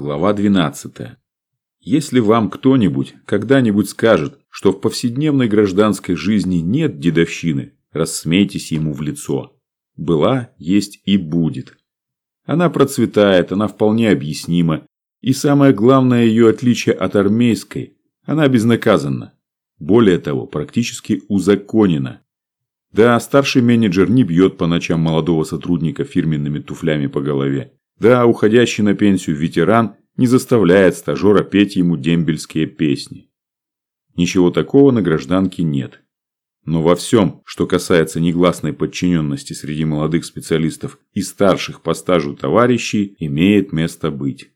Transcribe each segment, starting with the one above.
Глава 12. Если вам кто-нибудь когда-нибудь скажет, что в повседневной гражданской жизни нет дедовщины, рассмейтесь ему в лицо. Была, есть и будет. Она процветает, она вполне объяснима. И самое главное ее отличие от армейской – она безнаказанна. Более того, практически узаконена. Да, старший менеджер не бьет по ночам молодого сотрудника фирменными туфлями по голове. Да, уходящий на пенсию ветеран не заставляет стажера петь ему дембельские песни. Ничего такого на гражданке нет. Но во всем, что касается негласной подчиненности среди молодых специалистов и старших по стажу товарищей, имеет место быть.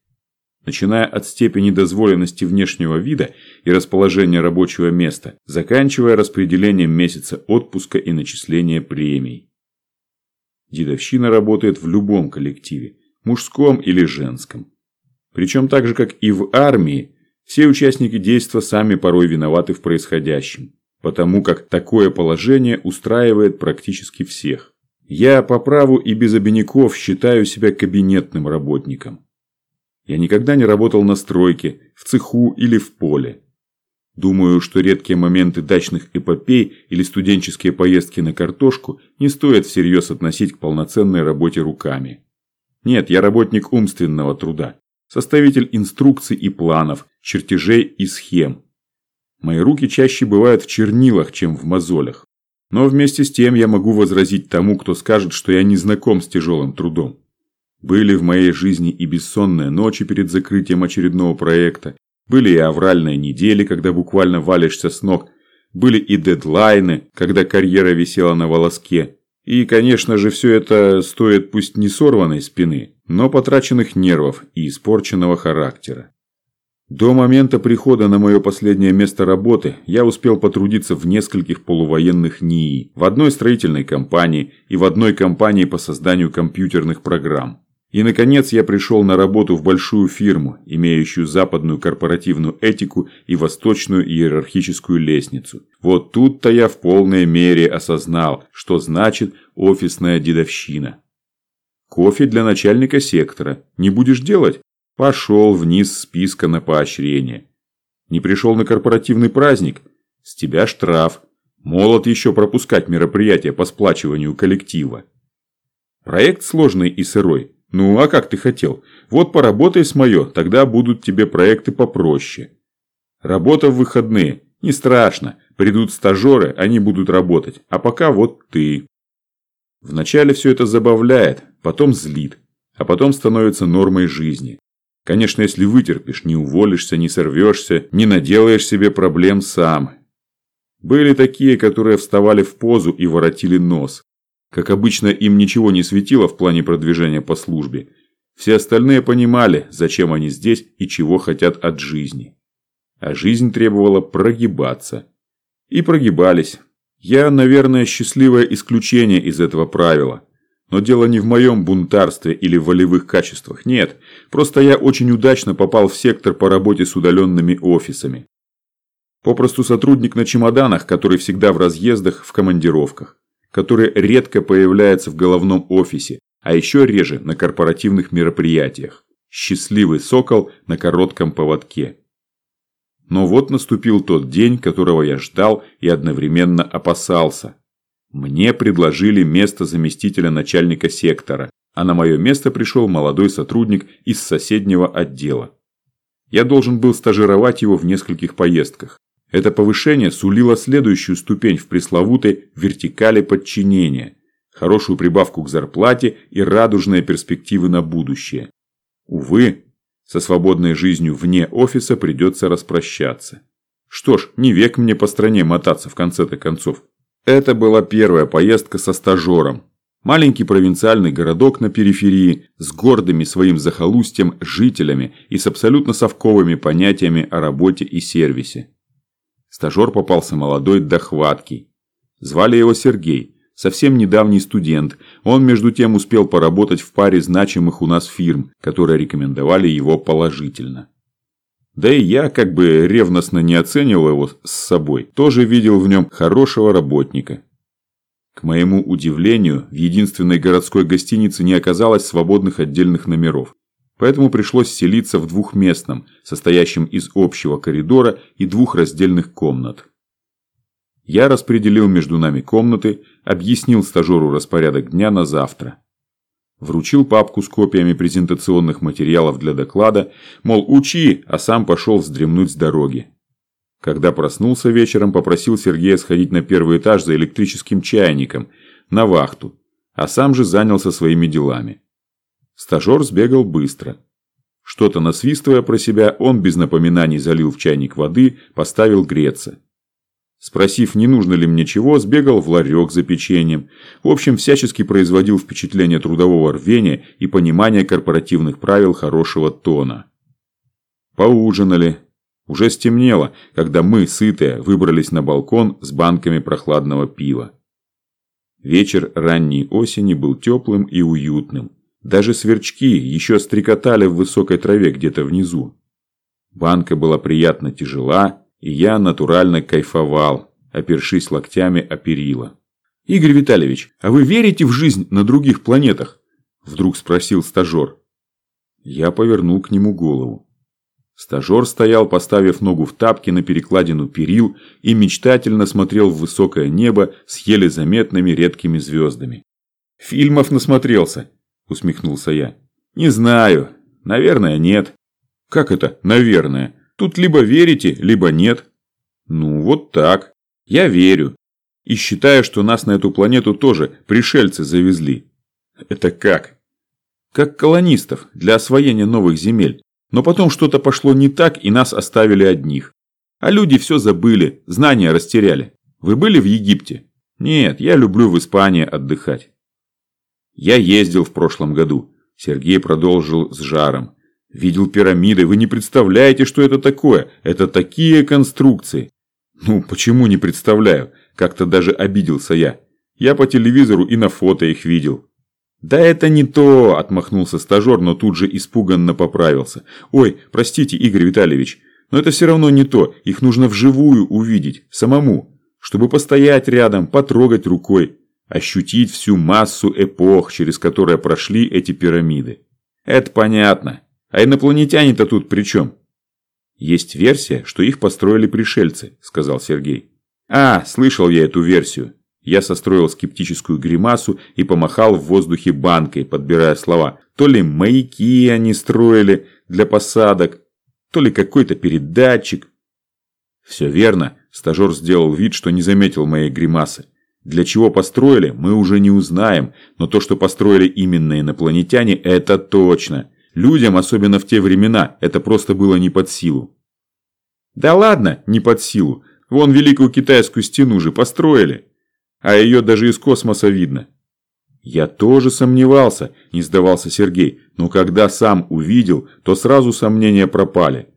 Начиная от степени дозволенности внешнего вида и расположения рабочего места, заканчивая распределением месяца отпуска и начисления премий. Дедовщина работает в любом коллективе, мужском или женском. Причем так же, как и в армии, все участники действа сами порой виноваты в происходящем, потому как такое положение устраивает практически всех. Я по праву и без обиняков считаю себя кабинетным работником. Я никогда не работал на стройке, в цеху или в поле. Думаю, что редкие моменты дачных эпопей или студенческие поездки на картошку не стоит всерьез относить к полноценной работе руками. Нет, я работник умственного труда, составитель инструкций и планов, чертежей и схем. Мои руки чаще бывают в чернилах, чем в мозолях. Но вместе с тем я могу возразить тому, кто скажет, что я не знаком с тяжелым трудом. Были в моей жизни и бессонные ночи перед закрытием очередного проекта, были и авральные недели, когда буквально валишься с ног, были и дедлайны, когда карьера висела на волоске, и, конечно же, все это стоит пусть не сорванной спины, но потраченных нервов и испорченного характера. До момента прихода на мое последнее место работы я успел потрудиться в нескольких полувоенных НИИ, в одной строительной компании и в одной компании по созданию компьютерных программ. И, наконец, я пришел на работу в большую фирму, имеющую западную корпоративную этику и восточную иерархическую лестницу. Вот тут-то я в полной мере осознал, что значит офисная дедовщина. Кофе для начальника сектора. Не будешь делать? Пошел вниз списка на поощрение. Не пришел на корпоративный праздник? С тебя штраф. Молод еще пропускать мероприятия по сплачиванию коллектива. Проект сложный и сырой. Ну, а как ты хотел? Вот поработай с мое, тогда будут тебе проекты попроще. Работа в выходные. Не страшно. Придут стажеры, они будут работать. А пока вот ты. Вначале все это забавляет, потом злит. А потом становится нормой жизни. Конечно, если вытерпишь, не уволишься, не сорвешься, не наделаешь себе проблем сам. Были такие, которые вставали в позу и воротили нос. Как обычно, им ничего не светило в плане продвижения по службе. Все остальные понимали, зачем они здесь и чего хотят от жизни. А жизнь требовала прогибаться. И прогибались. Я, наверное, счастливое исключение из этого правила. Но дело не в моем бунтарстве или волевых качествах. Нет, просто я очень удачно попал в сектор по работе с удаленными офисами. Попросту сотрудник на чемоданах, который всегда в разъездах, в командировках который редко появляется в головном офисе, а еще реже на корпоративных мероприятиях. Счастливый сокол на коротком поводке. Но вот наступил тот день, которого я ждал и одновременно опасался. Мне предложили место заместителя начальника сектора, а на мое место пришел молодой сотрудник из соседнего отдела. Я должен был стажировать его в нескольких поездках. Это повышение сулило следующую ступень в пресловутой вертикали подчинения, хорошую прибавку к зарплате и радужные перспективы на будущее. Увы, со свободной жизнью вне офиса придется распрощаться. Что ж, не век мне по стране мотаться в конце-то концов. Это была первая поездка со стажером. Маленький провинциальный городок на периферии с гордыми своим захолустьем жителями и с абсолютно совковыми понятиями о работе и сервисе. Стажер попался молодой да хваткий. Звали его Сергей, совсем недавний студент. Он, между тем, успел поработать в паре значимых у нас фирм, которые рекомендовали его положительно. Да и я, как бы ревностно не оценивал его с собой, тоже видел в нем хорошего работника. К моему удивлению, в единственной городской гостинице не оказалось свободных отдельных номеров. Поэтому пришлось селиться в двухместном, состоящем из общего коридора и двух раздельных комнат. Я распределил между нами комнаты, объяснил стажеру распорядок дня на завтра. Вручил папку с копиями презентационных материалов для доклада, мол, учи, а сам пошел вздремнуть с дороги. Когда проснулся вечером, попросил Сергея сходить на первый этаж за электрическим чайником, на вахту, а сам же занялся своими делами. Стажер сбегал быстро. Что-то насвистывая про себя, он без напоминаний залил в чайник воды, поставил греться. Спросив, не нужно ли мне чего, сбегал в ларек за печеньем. В общем, всячески производил впечатление трудового рвения и понимания корпоративных правил хорошего тона. Поужинали. Уже стемнело, когда мы, сытые, выбрались на балкон с банками прохладного пива. Вечер ранней осени был теплым и уютным. Даже сверчки еще стрекотали в высокой траве где-то внизу. Банка была приятно тяжела, и я натурально кайфовал, опершись локтями о перила. «Игорь Витальевич, а вы верите в жизнь на других планетах?» Вдруг спросил стажер. Я повернул к нему голову. Стажер стоял, поставив ногу в тапки на перекладину перил и мечтательно смотрел в высокое небо с еле заметными редкими звездами. «Фильмов насмотрелся», – усмехнулся я. «Не знаю. Наверное, нет». «Как это «наверное»? Тут либо верите, либо нет. Ну, вот так. Я верю. И считаю, что нас на эту планету тоже пришельцы завезли. Это как? Как колонистов для освоения новых земель. Но потом что-то пошло не так, и нас оставили одних. А люди все забыли, знания растеряли. Вы были в Египте? Нет, я люблю в Испании отдыхать. Я ездил в прошлом году. Сергей продолжил с жаром. Видел пирамиды, вы не представляете, что это такое. Это такие конструкции. Ну, почему не представляю? Как-то даже обиделся я. Я по телевизору и на фото их видел. «Да это не то!» – отмахнулся стажер, но тут же испуганно поправился. «Ой, простите, Игорь Витальевич, но это все равно не то. Их нужно вживую увидеть, самому, чтобы постоять рядом, потрогать рукой, ощутить всю массу эпох, через которые прошли эти пирамиды. Это понятно. А инопланетяне-то тут при чем? Есть версия, что их построили пришельцы, сказал Сергей. А, слышал я эту версию. Я состроил скептическую гримасу и помахал в воздухе банкой, подбирая слова. То ли маяки они строили для посадок, то ли какой-то передатчик. Все верно, стажер сделал вид, что не заметил моей гримасы. Для чего построили, мы уже не узнаем, но то, что построили именно инопланетяне, это точно. Людям, особенно в те времена, это просто было не под силу. Да ладно, не под силу. Вон Великую Китайскую стену же построили. А ее даже из космоса видно. Я тоже сомневался, не сдавался Сергей. Но когда сам увидел, то сразу сомнения пропали.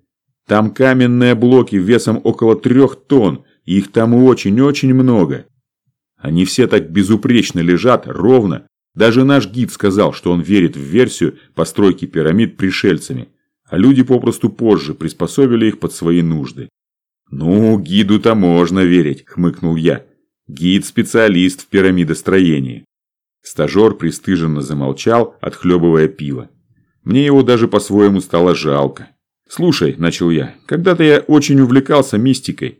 Там каменные блоки весом около трех тонн. Их там очень-очень много. Они все так безупречно лежат, ровно, даже наш гид сказал, что он верит в версию постройки пирамид пришельцами, а люди попросту позже приспособили их под свои нужды. «Ну, гиду-то можно верить», – хмыкнул я. «Гид – специалист в пирамидостроении». Стажер пристыженно замолчал, отхлебывая пиво. Мне его даже по-своему стало жалко. «Слушай», – начал я, – «когда-то я очень увлекался мистикой.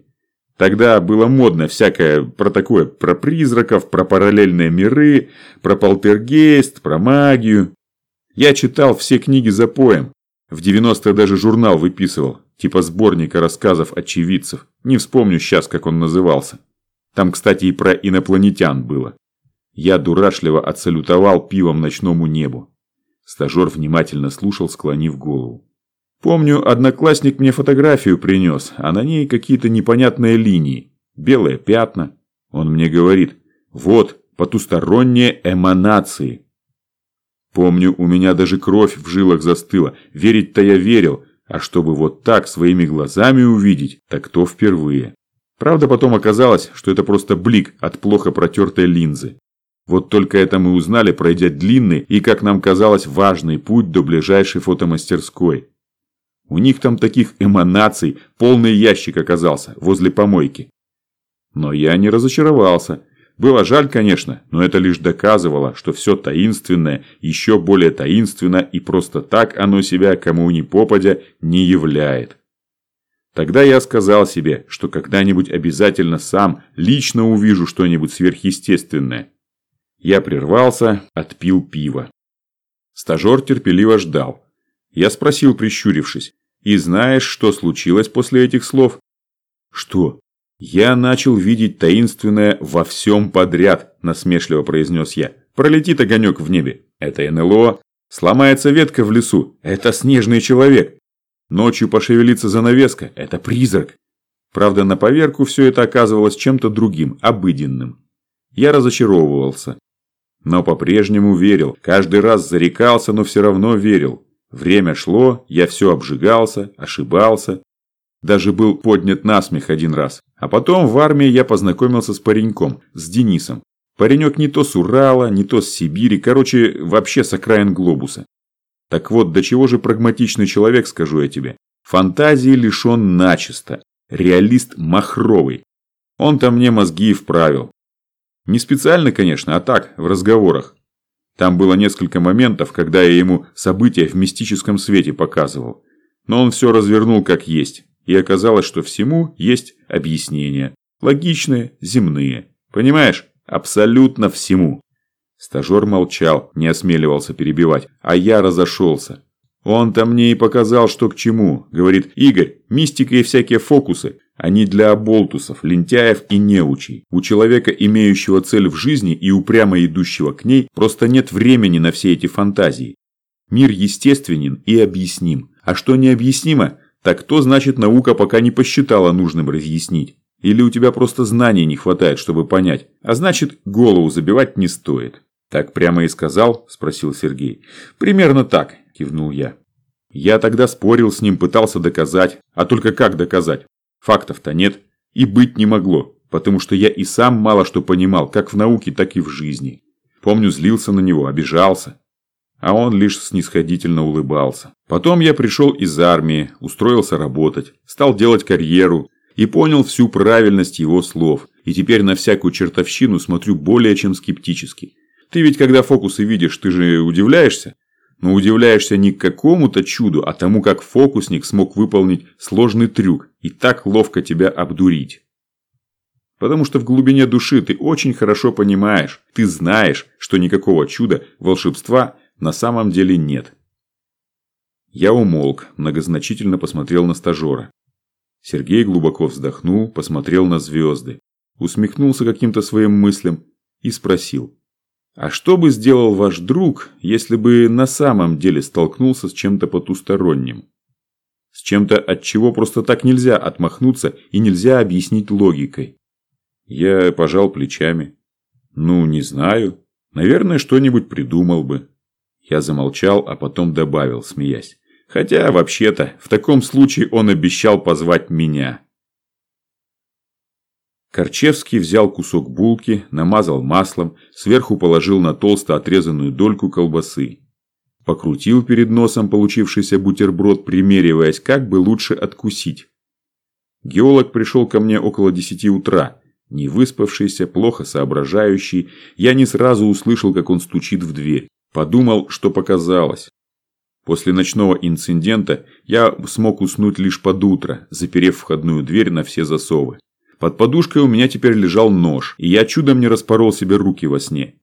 Тогда было модно всякое про такое, про призраков, про параллельные миры, про полтергейст, про магию. Я читал все книги за поем. В 90-е даже журнал выписывал, типа сборника рассказов очевидцев. Не вспомню сейчас, как он назывался. Там, кстати, и про инопланетян было. Я дурашливо отсалютовал пивом ночному небу. Стажер внимательно слушал, склонив голову. Помню, одноклассник мне фотографию принес, а на ней какие-то непонятные линии, белые пятна. Он мне говорит, вот, потусторонние эманации. Помню, у меня даже кровь в жилах застыла, верить-то я верил, а чтобы вот так своими глазами увидеть, так то впервые. Правда, потом оказалось, что это просто блик от плохо протертой линзы. Вот только это мы узнали, пройдя длинный и, как нам казалось, важный путь до ближайшей фотомастерской. У них там таких эманаций полный ящик оказался возле помойки. Но я не разочаровался. Было жаль, конечно, но это лишь доказывало, что все таинственное еще более таинственно и просто так оно себя кому ни попадя не являет. Тогда я сказал себе, что когда-нибудь обязательно сам лично увижу что-нибудь сверхъестественное. Я прервался, отпил пиво. Стажер терпеливо ждал. Я спросил, прищурившись, «И знаешь, что случилось после этих слов?» «Что?» «Я начал видеть таинственное во всем подряд», – насмешливо произнес я. «Пролетит огонек в небе. Это НЛО. Сломается ветка в лесу. Это снежный человек. Ночью пошевелится занавеска – это призрак. Правда, на поверку все это оказывалось чем-то другим, обыденным. Я разочаровывался. Но по-прежнему верил. Каждый раз зарекался, но все равно верил. Время шло, я все обжигался, ошибался. Даже был поднят на смех один раз. А потом в армии я познакомился с пареньком, с Денисом. Паренек не то с Урала, не то с Сибири, короче, вообще с окраин глобуса. Так вот, до чего же прагматичный человек, скажу я тебе. Фантазии лишен начисто. Реалист махровый. Он-то мне мозги и вправил. Не специально, конечно, а так, в разговорах. Там было несколько моментов, когда я ему события в мистическом свете показывал. Но он все развернул как есть. И оказалось, что всему есть объяснения. Логичные, земные. Понимаешь? Абсолютно всему. Стажер молчал, не осмеливался перебивать, а я разошелся. Он-то мне и показал, что к чему. Говорит, Игорь, мистика и всякие фокусы, они для оболтусов, лентяев и неучей. У человека, имеющего цель в жизни и упрямо идущего к ней, просто нет времени на все эти фантазии. Мир естественен и объясним. А что необъяснимо, так то значит наука пока не посчитала нужным разъяснить. Или у тебя просто знаний не хватает, чтобы понять. А значит, голову забивать не стоит. Так прямо и сказал? Спросил Сергей. Примерно так, кивнул я. Я тогда спорил с ним, пытался доказать. А только как доказать? Фактов-то нет. И быть не могло. Потому что я и сам мало что понимал, как в науке, так и в жизни. Помню, злился на него, обижался. А он лишь снисходительно улыбался. Потом я пришел из армии, устроился работать, стал делать карьеру, и понял всю правильность его слов. И теперь на всякую чертовщину смотрю более чем скептически. Ты ведь когда фокусы видишь, ты же удивляешься? Но удивляешься не какому-то чуду, а тому, как фокусник смог выполнить сложный трюк и так ловко тебя обдурить. Потому что в глубине души ты очень хорошо понимаешь, ты знаешь, что никакого чуда, волшебства на самом деле нет. Я умолк, многозначительно посмотрел на стажера. Сергей глубоко вздохнул, посмотрел на звезды, усмехнулся каким-то своим мыслям и спросил. «А что бы сделал ваш друг, если бы на самом деле столкнулся с чем-то потусторонним? С чем-то, от чего просто так нельзя отмахнуться и нельзя объяснить логикой?» Я пожал плечами. «Ну, не знаю. Наверное, что-нибудь придумал бы». Я замолчал, а потом добавил, смеясь. Хотя, вообще-то, в таком случае он обещал позвать меня. Корчевский взял кусок булки, намазал маслом, сверху положил на толсто отрезанную дольку колбасы. Покрутил перед носом получившийся бутерброд, примериваясь, как бы лучше откусить. Геолог пришел ко мне около десяти утра. Не выспавшийся, плохо соображающий, я не сразу услышал, как он стучит в дверь. Подумал, что показалось. После ночного инцидента я смог уснуть лишь под утро, заперев входную дверь на все засовы. Под подушкой у меня теперь лежал нож, и я чудом не распорол себе руки во сне.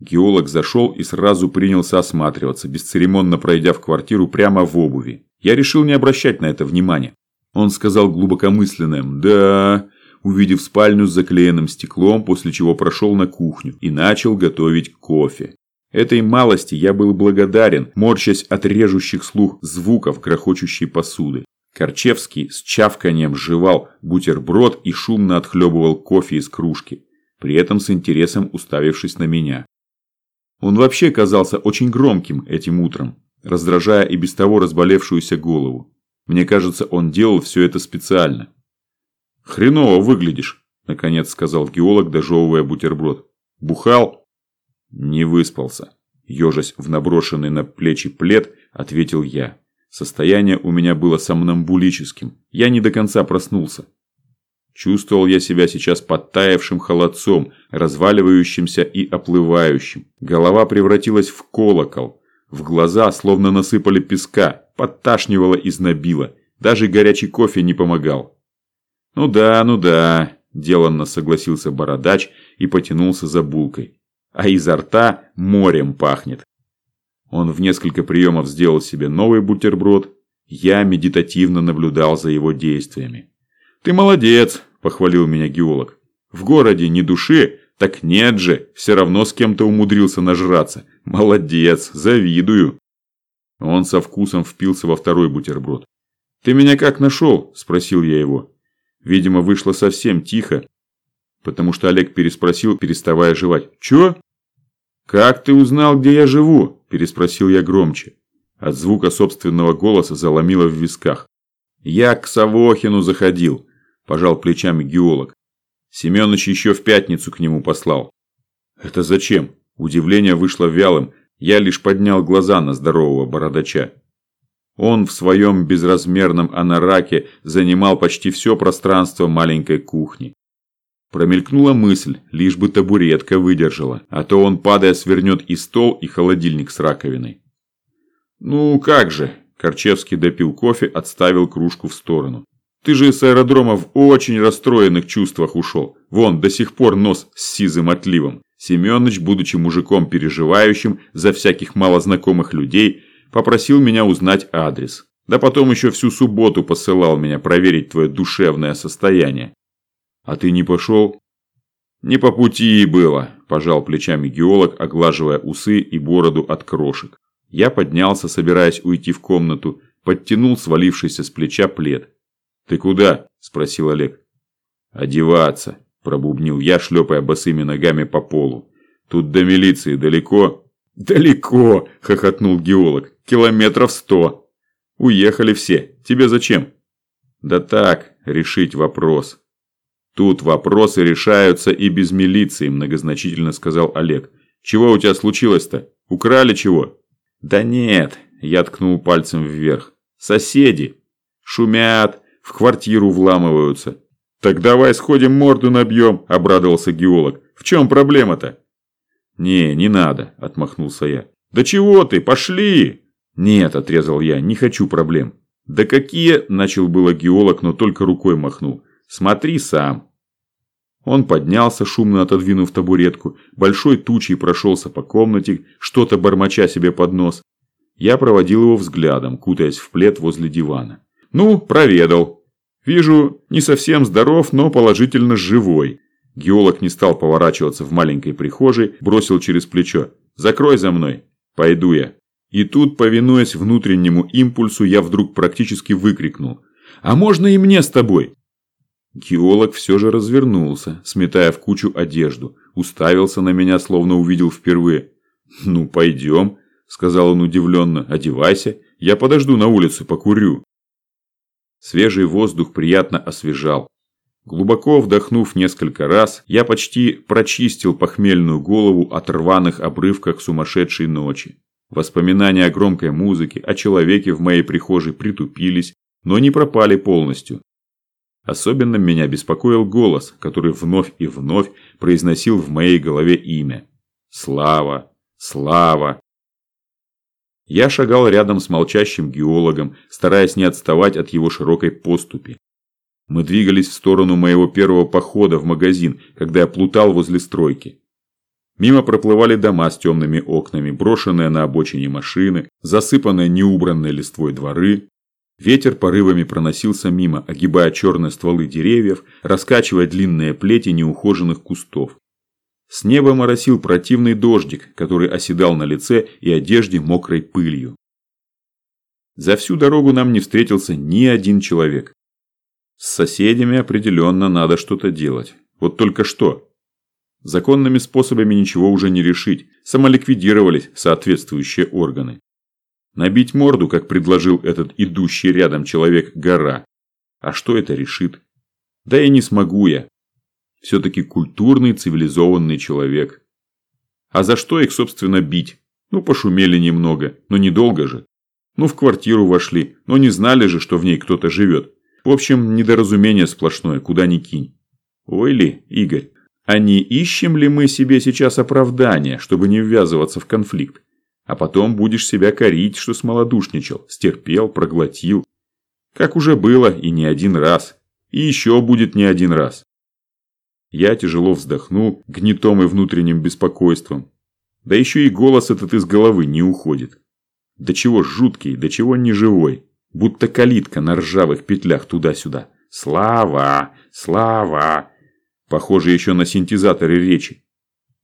Геолог зашел и сразу принялся осматриваться, бесцеремонно пройдя в квартиру прямо в обуви. Я решил не обращать на это внимания. Он сказал глубокомысленным «Да», увидев спальню с заклеенным стеклом, после чего прошел на кухню и начал готовить кофе. Этой малости я был благодарен, морщась от режущих слух звуков грохочущей посуды. Корчевский с чавканием жевал бутерброд и шумно отхлебывал кофе из кружки, при этом с интересом уставившись на меня. Он вообще казался очень громким этим утром, раздражая и без того разболевшуюся голову. Мне кажется, он делал все это специально. «Хреново выглядишь», – наконец сказал геолог, дожевывая бутерброд. «Бухал?» Не выспался. Ежась в наброшенный на плечи плед, ответил я. Состояние у меня было сомнамбулическим. Я не до конца проснулся. Чувствовал я себя сейчас подтаявшим холодцом, разваливающимся и оплывающим. Голова превратилась в колокол. В глаза словно насыпали песка, подташнивало и знобило. Даже горячий кофе не помогал. «Ну да, ну да», – деланно согласился бородач и потянулся за булкой. «А изо рта морем пахнет». Он в несколько приемов сделал себе новый бутерброд. Я медитативно наблюдал за его действиями. «Ты молодец», – похвалил меня геолог. «В городе ни души, так нет же, все равно с кем-то умудрился нажраться. Молодец, завидую». Он со вкусом впился во второй бутерброд. «Ты меня как нашел?» – спросил я его. Видимо, вышло совсем тихо, потому что Олег переспросил, переставая жевать. «Чё?» «Как ты узнал, где я живу?» – переспросил я громче. От звука собственного голоса заломило в висках. «Я к Савохину заходил», – пожал плечами геолог. Семёныч еще в пятницу к нему послал. «Это зачем?» Удивление вышло вялым. Я лишь поднял глаза на здорового бородача. Он в своем безразмерном анараке занимал почти все пространство маленькой кухни. Промелькнула мысль, лишь бы табуретка выдержала, а то он, падая, свернет и стол, и холодильник с раковиной. «Ну как же!» – Корчевский допил кофе, отставил кружку в сторону. «Ты же с аэродрома в очень расстроенных чувствах ушел. Вон, до сих пор нос с сизым отливом. Семёныч, будучи мужиком переживающим за всяких малознакомых людей, попросил меня узнать адрес. Да потом еще всю субботу посылал меня проверить твое душевное состояние. А ты не пошел? Не по пути было, пожал плечами геолог, оглаживая усы и бороду от крошек. Я поднялся, собираясь уйти в комнату, подтянул свалившийся с плеча плед. «Ты куда?» – спросил Олег. «Одеваться», – пробубнил я, шлепая босыми ногами по полу. «Тут до милиции далеко?» «Далеко!» – хохотнул геолог. «Километров сто!» «Уехали все. Тебе зачем?» «Да так, решить вопрос». «Тут вопросы решаются и без милиции», – многозначительно сказал Олег. «Чего у тебя случилось-то? Украли чего?» «Да нет», – я ткнул пальцем вверх. «Соседи. Шумят, в квартиру вламываются». «Так давай сходим морду набьем», – обрадовался геолог. «В чем проблема-то?» «Не, не надо», – отмахнулся я. «Да чего ты, пошли!» «Нет», – отрезал я, – «не хочу проблем». «Да какие?» – начал было геолог, но только рукой махнул. Смотри сам». Он поднялся, шумно отодвинув табуретку, большой тучей прошелся по комнате, что-то бормоча себе под нос. Я проводил его взглядом, кутаясь в плед возле дивана. «Ну, проведал. Вижу, не совсем здоров, но положительно живой». Геолог не стал поворачиваться в маленькой прихожей, бросил через плечо. «Закрой за мной. Пойду я». И тут, повинуясь внутреннему импульсу, я вдруг практически выкрикнул. «А можно и мне с тобой?» Геолог все же развернулся, сметая в кучу одежду, уставился на меня, словно увидел впервые. «Ну, пойдем», – сказал он удивленно, – «одевайся, я подожду на улице, покурю». Свежий воздух приятно освежал. Глубоко вдохнув несколько раз, я почти прочистил похмельную голову от рваных обрывках сумасшедшей ночи. Воспоминания о громкой музыке, о человеке в моей прихожей притупились, но не пропали полностью. Особенно меня беспокоил голос, который вновь и вновь произносил в моей голове имя. Слава! Слава! Я шагал рядом с молчащим геологом, стараясь не отставать от его широкой поступи. Мы двигались в сторону моего первого похода в магазин, когда я плутал возле стройки. Мимо проплывали дома с темными окнами, брошенные на обочине машины, засыпанные неубранной листвой дворы, Ветер порывами проносился мимо, огибая черные стволы деревьев, раскачивая длинные плети неухоженных кустов. С неба моросил противный дождик, который оседал на лице и одежде мокрой пылью. За всю дорогу нам не встретился ни один человек. С соседями определенно надо что-то делать. Вот только что. Законными способами ничего уже не решить, самоликвидировались соответствующие органы. Набить морду, как предложил этот идущий рядом человек гора. А что это решит? Да и не смогу я. Все-таки культурный, цивилизованный человек. А за что их, собственно, бить? Ну, пошумели немного, но недолго же. Ну, в квартиру вошли, но не знали же, что в ней кто-то живет. В общем, недоразумение сплошное, куда ни кинь. Ой ли, Игорь, а не ищем ли мы себе сейчас оправдания, чтобы не ввязываться в конфликт? А потом будешь себя корить, что смолодушничал, стерпел, проглотил. Как уже было и не один раз. И еще будет не один раз. Я тяжело вздохнул, гнетом и внутренним беспокойством. Да еще и голос этот из головы не уходит. До чего жуткий, до чего неживой. Будто калитка на ржавых петлях туда-сюда. Слава! Слава! Похоже еще на синтезаторы речи.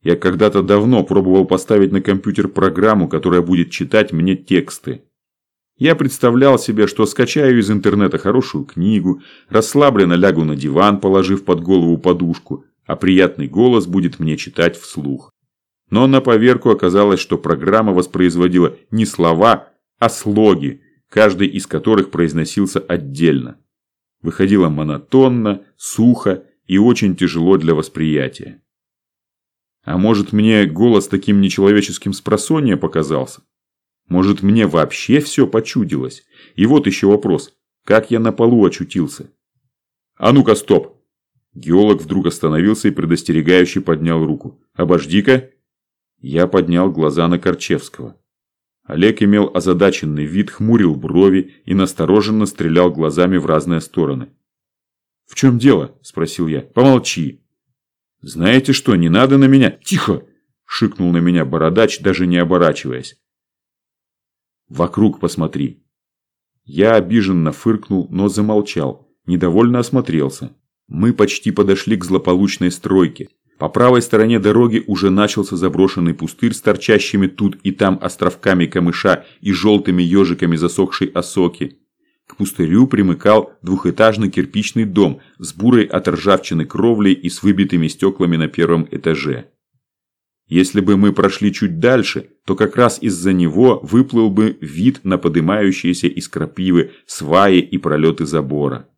Я когда-то давно пробовал поставить на компьютер программу, которая будет читать мне тексты. Я представлял себе, что скачаю из интернета хорошую книгу, расслабленно лягу на диван, положив под голову подушку, а приятный голос будет мне читать вслух. Но на поверку оказалось, что программа воспроизводила не слова, а слоги, каждый из которых произносился отдельно. Выходило монотонно, сухо и очень тяжело для восприятия. А может мне голос таким нечеловеческим спросонья показался? Может мне вообще все почудилось? И вот еще вопрос. Как я на полу очутился? А ну-ка, стоп! Геолог вдруг остановился и предостерегающе поднял руку. Обожди-ка. Я поднял глаза на Корчевского. Олег имел озадаченный вид, хмурил брови и настороженно стрелял глазами в разные стороны. «В чем дело?» – спросил я. «Помолчи». «Знаете что, не надо на меня...» «Тихо!» – шикнул на меня бородач, даже не оборачиваясь. «Вокруг посмотри». Я обиженно фыркнул, но замолчал, недовольно осмотрелся. Мы почти подошли к злополучной стройке. По правой стороне дороги уже начался заброшенный пустырь с торчащими тут и там островками камыша и желтыми ежиками засохшей осоки. К пустырю примыкал двухэтажный кирпичный дом с бурой от ржавчины кровлей и с выбитыми стеклами на первом этаже. Если бы мы прошли чуть дальше, то как раз из-за него выплыл бы вид на подымающиеся из крапивы сваи и пролеты забора.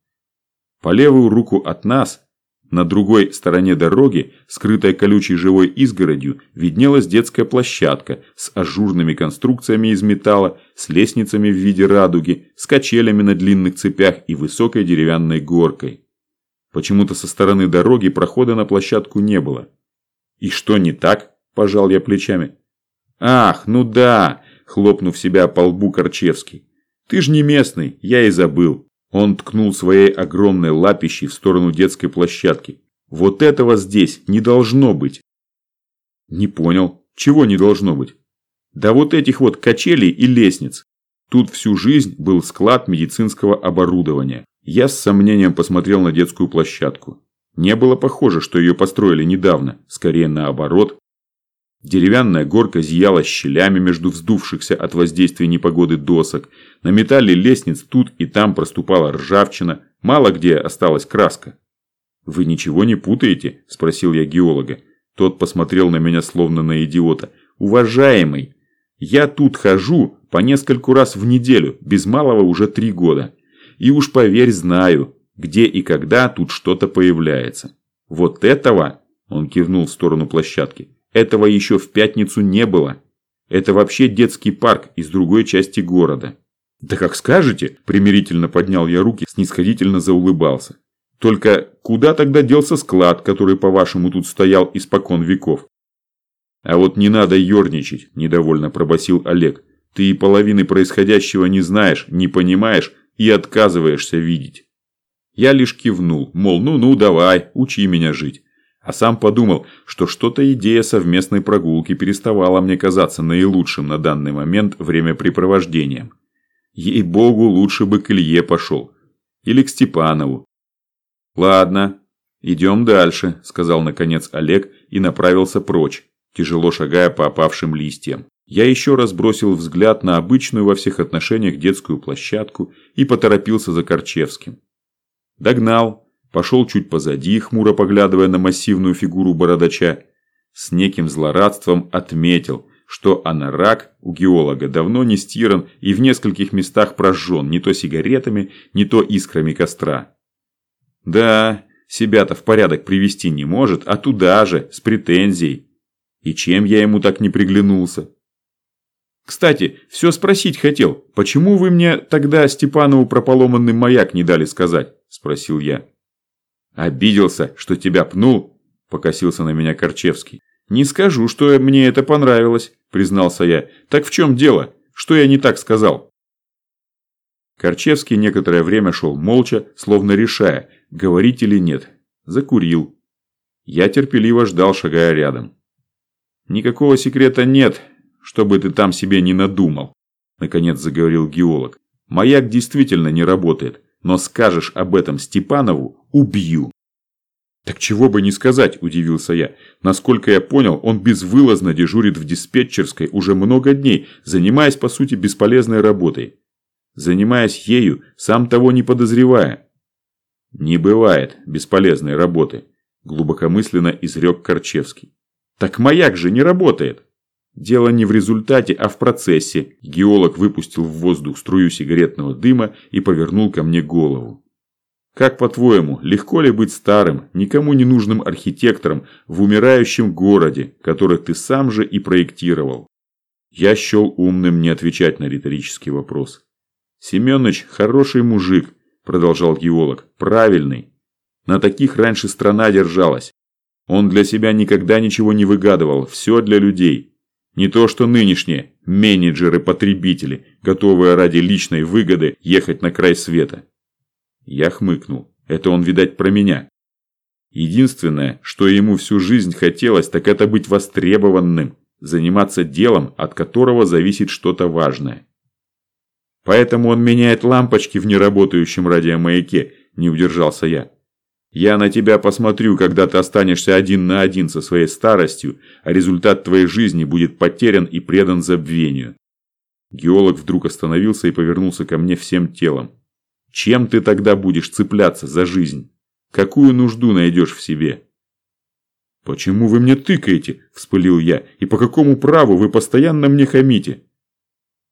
По левую руку от нас на другой стороне дороги, скрытая колючей живой изгородью, виднелась детская площадка с ажурными конструкциями из металла, с лестницами в виде радуги, с качелями на длинных цепях и высокой деревянной горкой. Почему-то со стороны дороги прохода на площадку не было. «И что не так?» – пожал я плечами. «Ах, ну да!» – хлопнув себя по лбу Корчевский. «Ты ж не местный, я и забыл. Он ткнул своей огромной лапищей в сторону детской площадки. Вот этого здесь не должно быть. Не понял, чего не должно быть? Да вот этих вот качелей и лестниц. Тут всю жизнь был склад медицинского оборудования. Я с сомнением посмотрел на детскую площадку. Не было похоже, что ее построили недавно, скорее наоборот. Деревянная горка зияла щелями между вздувшихся от воздействия непогоды досок. На металле лестниц тут и там проступала ржавчина, мало где осталась краска. «Вы ничего не путаете?» – спросил я геолога. Тот посмотрел на меня словно на идиота. «Уважаемый, я тут хожу по нескольку раз в неделю, без малого уже три года. И уж поверь, знаю, где и когда тут что-то появляется. Вот этого, он кивнул в сторону площадки, этого еще в пятницу не было. Это вообще детский парк из другой части города. Да как скажете, примирительно поднял я руки, снисходительно заулыбался. Только куда тогда делся склад, который, по-вашему, тут стоял испокон веков? А вот не надо ерничать, недовольно пробасил Олег. Ты и половины происходящего не знаешь, не понимаешь и отказываешься видеть. Я лишь кивнул, мол, ну-ну, давай, учи меня жить. А сам подумал, что что-то идея совместной прогулки переставала мне казаться наилучшим на данный момент времяпрепровождением. Ей-богу, лучше бы к Илье пошел. Или к Степанову. Ладно, идем дальше, сказал наконец Олег и направился прочь, тяжело шагая по опавшим листьям. Я еще раз бросил взгляд на обычную во всех отношениях детскую площадку и поторопился за Корчевским. Догнал, пошел чуть позади, хмуро поглядывая на массивную фигуру бородача. С неким злорадством отметил, что анорак у геолога давно не стиран и в нескольких местах прожжен не то сигаретами, не то искрами костра. Да, себя-то в порядок привести не может, а туда же, с претензией. И чем я ему так не приглянулся? Кстати, все спросить хотел. Почему вы мне тогда Степанову про поломанный маяк не дали сказать? Спросил я. Обиделся, что тебя пнул? Покосился на меня Корчевский. Не скажу, что мне это понравилось, признался я. Так в чем дело? Что я не так сказал? Корчевский некоторое время шел молча, словно решая, говорить или нет. Закурил. Я терпеливо ждал, шагая рядом. «Никакого секрета нет, чтобы ты там себе не надумал», – наконец заговорил геолог. «Маяк действительно не работает, но скажешь об этом Степанову – убью». «Так чего бы не сказать», – удивился я. «Насколько я понял, он безвылазно дежурит в диспетчерской уже много дней, занимаясь, по сути, бесполезной работой. Занимаясь ею, сам того не подозревая». «Не бывает бесполезной работы», – глубокомысленно изрек Корчевский. «Так маяк же не работает!» Дело не в результате, а в процессе. Геолог выпустил в воздух струю сигаретного дыма и повернул ко мне голову. Как по-твоему, легко ли быть старым, никому не нужным архитектором в умирающем городе, который ты сам же и проектировал? Я счел умным не отвечать на риторический вопрос. Семенович хороший мужик, продолжал геолог, правильный. На таких раньше страна держалась. Он для себя никогда ничего не выгадывал, все для людей. Не то что нынешние менеджеры-потребители, готовые ради личной выгоды ехать на край света. Я хмыкнул. Это он, видать, про меня. Единственное, что ему всю жизнь хотелось, так это быть востребованным, заниматься делом, от которого зависит что-то важное. Поэтому он меняет лампочки в неработающем радиомаяке, не удержался я. Я на тебя посмотрю, когда ты останешься один на один со своей старостью, а результат твоей жизни будет потерян и предан забвению. Геолог вдруг остановился и повернулся ко мне всем телом. Чем ты тогда будешь цепляться за жизнь? Какую нужду найдешь в себе? «Почему вы мне тыкаете?» – вспылил я. «И по какому праву вы постоянно мне хамите?»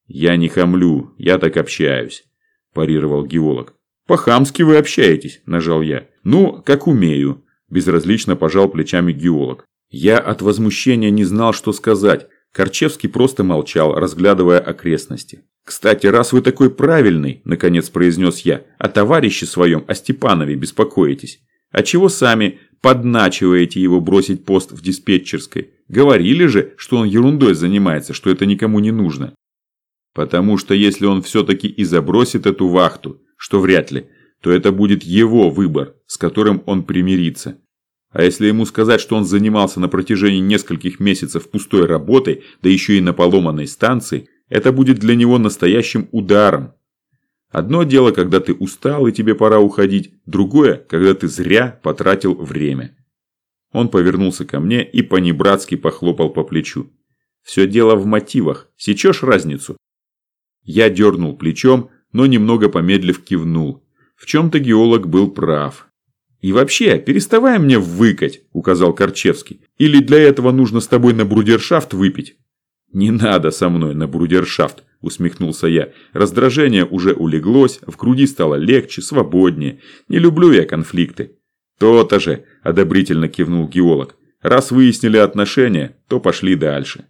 «Я не хамлю, я так общаюсь», – парировал геолог. «По-хамски вы общаетесь», – нажал я. «Ну, как умею», – безразлично пожал плечами геолог. Я от возмущения не знал, что сказать. Корчевский просто молчал, разглядывая окрестности. «Кстати, раз вы такой правильный», – наконец произнес я, – «о товарище своем, о Степанове беспокоитесь. А чего сами подначиваете его бросить пост в диспетчерской? Говорили же, что он ерундой занимается, что это никому не нужно». «Потому что если он все-таки и забросит эту вахту, что вряд ли, то это будет его выбор, с которым он примирится. А если ему сказать, что он занимался на протяжении нескольких месяцев пустой работой, да еще и на поломанной станции, это будет для него настоящим ударом. Одно дело, когда ты устал и тебе пора уходить, другое, когда ты зря потратил время. Он повернулся ко мне и понебратски похлопал по плечу. Все дело в мотивах, сечешь разницу? Я дернул плечом, но немного помедлив кивнул. В чем-то геолог был прав. «И вообще, переставай мне выкать», – указал Корчевский. «Или для этого нужно с тобой на брудершафт выпить?» «Не надо со мной на брудершафт», – усмехнулся я. Раздражение уже улеглось, в груди стало легче, свободнее. Не люблю я конфликты. «То-то же», – одобрительно кивнул геолог. «Раз выяснили отношения, то пошли дальше».